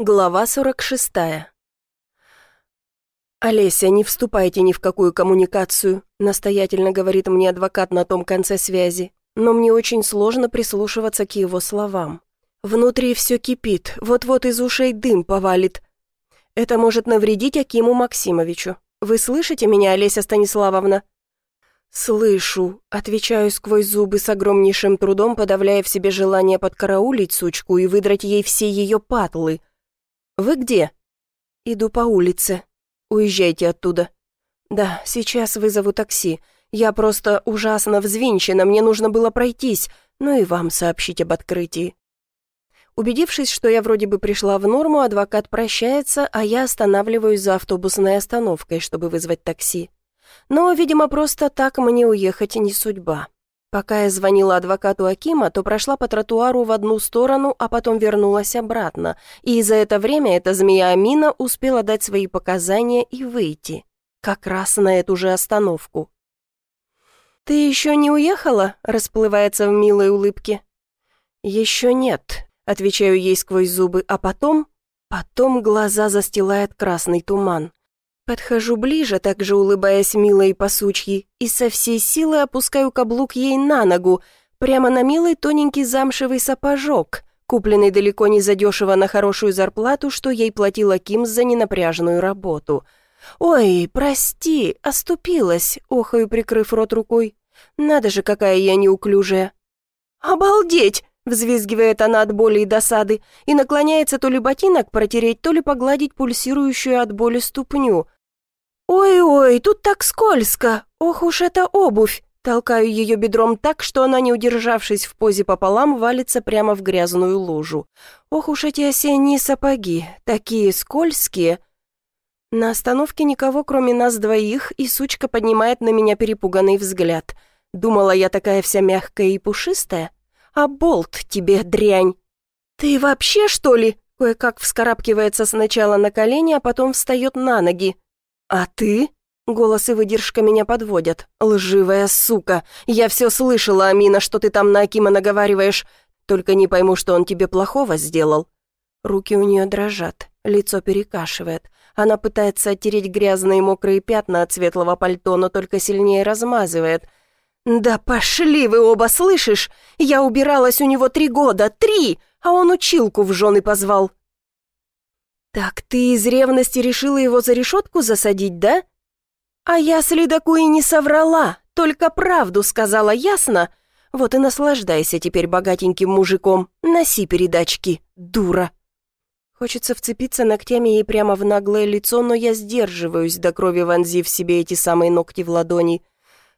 Глава 46. «Олеся, не вступайте ни в какую коммуникацию», настоятельно говорит мне адвокат на том конце связи, но мне очень сложно прислушиваться к его словам. Внутри все кипит, вот-вот из ушей дым повалит. Это может навредить Акиму Максимовичу. Вы слышите меня, Олеся Станиславовна? «Слышу», — отвечаю сквозь зубы с огромнейшим трудом, подавляя в себе желание подкараулить сучку и выдрать ей все ее патлы — «Вы где?» «Иду по улице. Уезжайте оттуда». «Да, сейчас вызову такси. Я просто ужасно взвинчена, мне нужно было пройтись, ну и вам сообщить об открытии». Убедившись, что я вроде бы пришла в норму, адвокат прощается, а я останавливаюсь за автобусной остановкой, чтобы вызвать такси. Но, видимо, просто так мне уехать не судьба. Пока я звонила адвокату Акима, то прошла по тротуару в одну сторону, а потом вернулась обратно, и за это время эта змея Амина успела дать свои показания и выйти. Как раз на эту же остановку. «Ты еще не уехала?» – расплывается в милой улыбке. «Еще нет», – отвечаю ей сквозь зубы, а потом... Потом глаза застилает красный туман. Подхожу ближе, также улыбаясь милой посучьи, и со всей силы опускаю каблук ей на ногу, прямо на милый тоненький замшевый сапожок, купленный далеко не задешево на хорошую зарплату, что ей платила Ким за ненапряжную работу. «Ой, прости, оступилась», — охаю, прикрыв рот рукой. «Надо же, какая я неуклюжая». «Обалдеть!» — взвизгивает она от боли и досады, и наклоняется то ли ботинок протереть, то ли погладить пульсирующую от боли ступню. «Ой-ой, тут так скользко! Ох уж эта обувь!» Толкаю ее бедром так, что она, не удержавшись в позе пополам, валится прямо в грязную лужу. Ох уж эти осенние сапоги, такие скользкие. На остановке никого, кроме нас двоих, и сучка поднимает на меня перепуганный взгляд. Думала я такая вся мягкая и пушистая? А болт тебе, дрянь! «Ты вообще, что ли?» Кое-как вскарабкивается сначала на колени, а потом встает на ноги, «А ты?» Голос и выдержка меня подводят. «Лживая сука! Я все слышала, Амина, что ты там на Акима наговариваешь. Только не пойму, что он тебе плохого сделал». Руки у нее дрожат, лицо перекашивает. Она пытается оттереть грязные мокрые пятна от светлого пальто, но только сильнее размазывает. «Да пошли вы оба, слышишь? Я убиралась у него три года, три, а он училку в жены позвал. «Так ты из ревности решила его за решетку засадить, да?» «А я следаку и не соврала, только правду сказала, ясно? Вот и наслаждайся теперь богатеньким мужиком, носи передачки, дура!» Хочется вцепиться ногтями ей прямо в наглое лицо, но я сдерживаюсь, до крови вонзив себе эти самые ногти в ладони.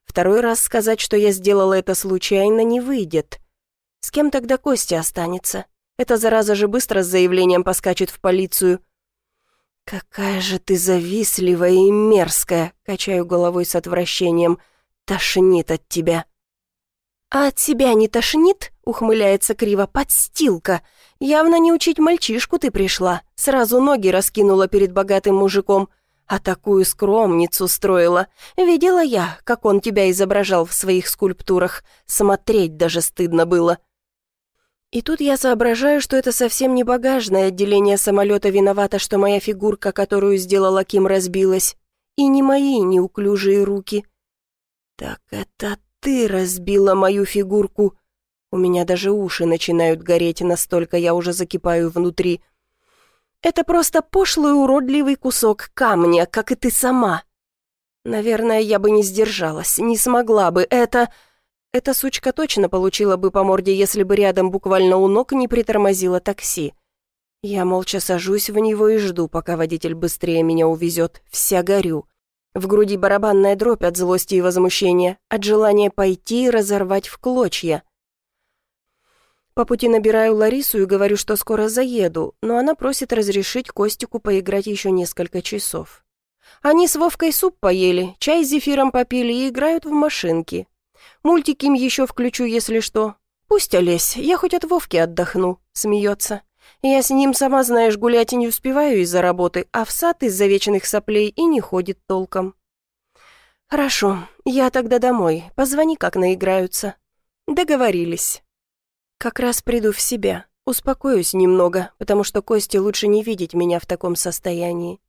Второй раз сказать, что я сделала это случайно, не выйдет. С кем тогда Костя останется? Эта зараза же быстро с заявлением поскачет в полицию. «Какая же ты завистливая и мерзкая!» — качаю головой с отвращением. «Тошнит от тебя!» «А от тебя не тошнит?» — ухмыляется криво. «Подстилка! Явно не учить мальчишку ты пришла. Сразу ноги раскинула перед богатым мужиком. А такую скромницу строила. Видела я, как он тебя изображал в своих скульптурах. Смотреть даже стыдно было». И тут я соображаю, что это совсем не багажное отделение самолета виновато, что моя фигурка, которую сделала Ким, разбилась. И не мои неуклюжие руки. Так это ты разбила мою фигурку. У меня даже уши начинают гореть, настолько я уже закипаю внутри. Это просто пошлый уродливый кусок камня, как и ты сама. Наверное, я бы не сдержалась, не смогла бы. Это... Эта сучка точно получила бы по морде, если бы рядом буквально у ног не притормозило такси. Я молча сажусь в него и жду, пока водитель быстрее меня увезет. Вся горю. В груди барабанная дробь от злости и возмущения, от желания пойти и разорвать в клочья. По пути набираю Ларису и говорю, что скоро заеду, но она просит разрешить Костику поиграть еще несколько часов. Они с Вовкой суп поели, чай с зефиром попили и играют в машинки. Мультики им еще включу, если что. Пусть Олесь, я хоть от Вовки отдохну», — смеется. «Я с ним, сама знаешь, гулять и не успеваю из-за работы, а в сад из-за вечных соплей и не ходит толком». «Хорошо, я тогда домой. Позвони, как наиграются». «Договорились». Как раз приду в себя. Успокоюсь немного, потому что Косте лучше не видеть меня в таком состоянии.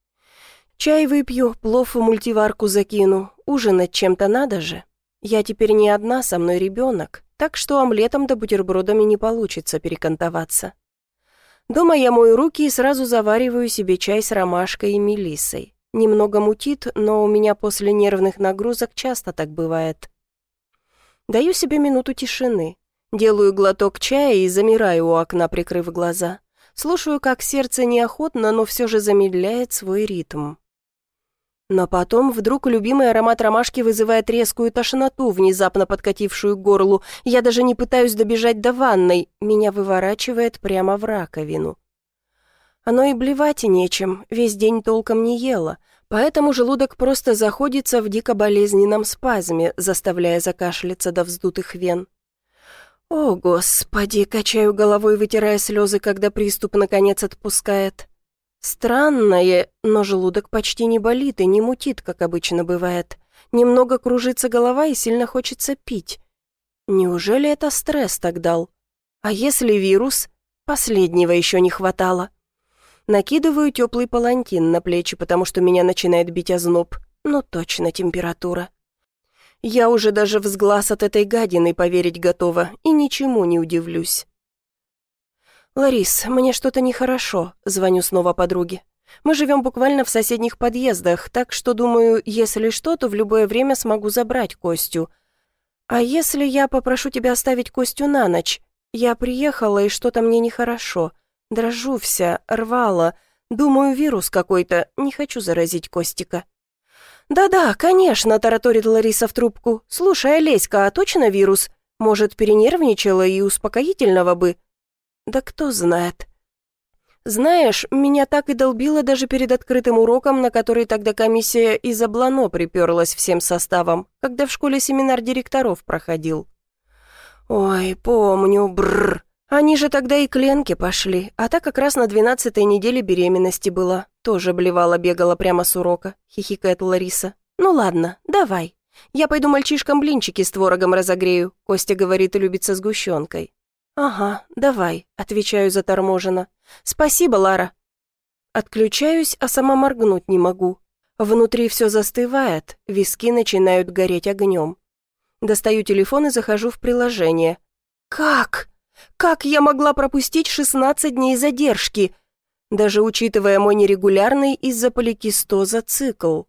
Чай выпью, плов в мультиварку закину, ужинать чем-то надо же. Я теперь не одна, со мной ребенок, так что омлетом да бутербродами не получится перекантоваться. Дома я мою руки и сразу завариваю себе чай с ромашкой и мелиссой. Немного мутит, но у меня после нервных нагрузок часто так бывает. Даю себе минуту тишины. Делаю глоток чая и замираю у окна, прикрыв глаза. Слушаю, как сердце неохотно, но все же замедляет свой ритм. Но потом вдруг любимый аромат ромашки вызывает резкую тошноту, внезапно подкатившую к горлу. Я даже не пытаюсь добежать до ванной, меня выворачивает прямо в раковину. Оно и блевать нечем, весь день толком не ела, поэтому желудок просто заходится в дико болезненном спазме, заставляя закашляться до вздутых вен. «О, Господи!» — качаю головой, вытирая слезы, когда приступ наконец отпускает. Странное, но желудок почти не болит и не мутит, как обычно бывает. Немного кружится голова и сильно хочется пить. Неужели это стресс так дал? А если вирус? Последнего еще не хватало. Накидываю теплый палантин на плечи, потому что меня начинает бить озноб. Ну точно температура. Я уже даже взглаз от этой гадины поверить готова и ничему не удивлюсь. «Ларис, мне что-то нехорошо», — звоню снова подруге. «Мы живем буквально в соседних подъездах, так что, думаю, если что, то в любое время смогу забрать Костю. А если я попрошу тебя оставить Костю на ночь? Я приехала, и что-то мне нехорошо. Дрожу вся, рвала. Думаю, вирус какой-то, не хочу заразить Костика». «Да-да, конечно», — тараторит Лариса в трубку. «Слушай, Олеська, а точно вирус? Может, перенервничала и успокоительного бы?» «Да кто знает». «Знаешь, меня так и долбило даже перед открытым уроком, на который тогда комиссия из Облано приперлась всем составом, когда в школе семинар директоров проходил». «Ой, помню, бррр. Они же тогда и к Ленке пошли, а та как раз на двенадцатой неделе беременности была. Тоже блевала-бегала прямо с урока», — хихикает Лариса. «Ну ладно, давай. Я пойду мальчишкам блинчики с творогом разогрею», — Костя говорит и любится сгущенкой. «Ага, давай», — отвечаю заторможенно. «Спасибо, Лара». Отключаюсь, а сама моргнуть не могу. Внутри все застывает, виски начинают гореть огнем. Достаю телефон и захожу в приложение. «Как? Как я могла пропустить 16 дней задержки?» даже учитывая мой нерегулярный из-за поликистоза цикл.